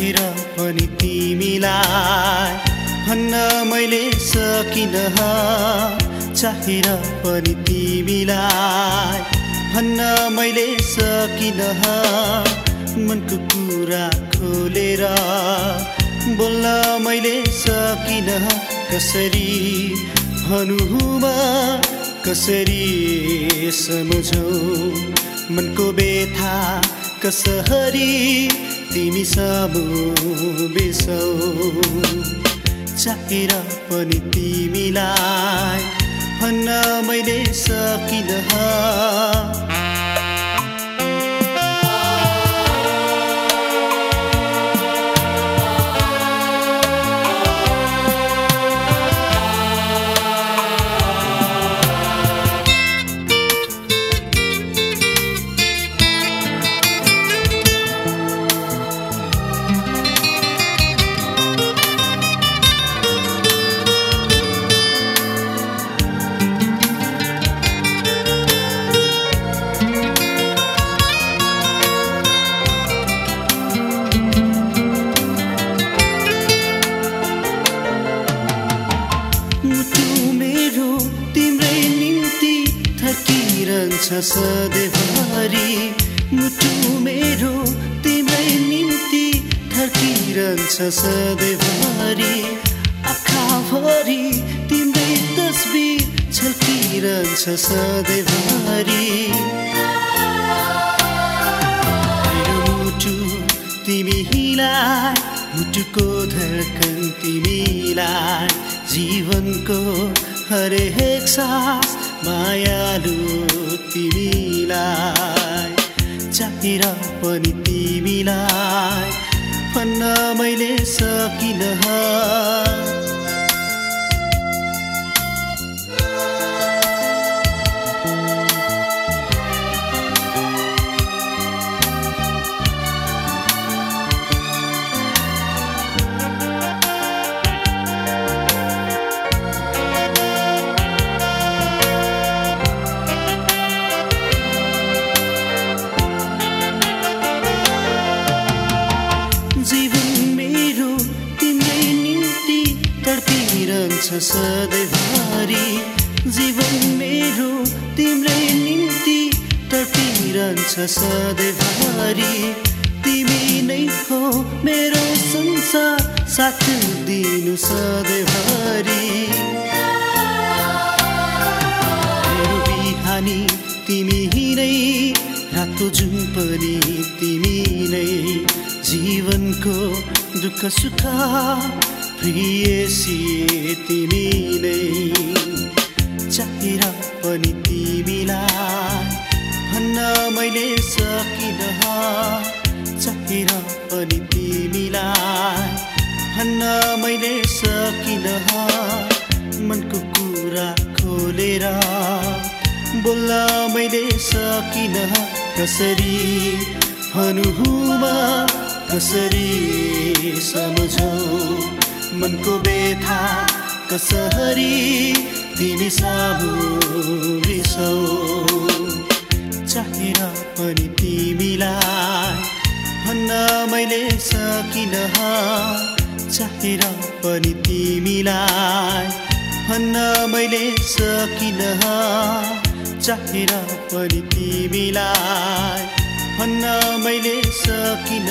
बाहिर पनि तिमीलाई भन्न मैले सकिन चाहिर पनि तिमीलाई भन्न मैले सकिन मनको कुरा खोलेर बोल्न मैले सकिन कसरी भनौँ कसरी सम्झौ? मनको बेथा कसरी तिमी सामु बिसौ। चाहेर पनि तिमीलाई भन्न मैले सकिन। थर्किरहन्छ सधैँभरि मुटु मेरो तिम्रै निम्ति थर्किरहन्छ सधैँभरि आँखाभरि तिम्रै तस्बिर छल्किरहन्छ सधैँभरि मुटु तिमीलाई मुटुको धड्कन तिमीलाई जीवनको हरेक सास मायालु तिमीलाई चाहेर पनि तिमीलाई भन्न मैले सकिन। तडपिरहन्छ सधैँभरि। जीवन मेरो तिम्रै निम्ति तडपिरहन्छ सधैँभरि। तिमी नै हो मेरो संसार साथ दिनु सधैँभरि। मेरो बिहानी तिमी नै रातो जुन पनि तिमी नै। जीवनको दुःख सुख प्रियसी तिमी नै चाहेर पनि तिमीलाई भन्न मैले सकिन। चाहेर पनि तिमीलाई भन्न मैले सकिन। मनको कुरा खोलेर बोल्न मैले सकिन। कसरी भनुमा कसरी सम्झौ? मनको व्यथा कसरी तिमी सामु रिसौ पनि तिमीलाई भन्न मैले सकिन चाहेर पनि तिमीलाई भन्न मैले सकिन चाहेर पनि तिमीलाई भन्न मैले सकिन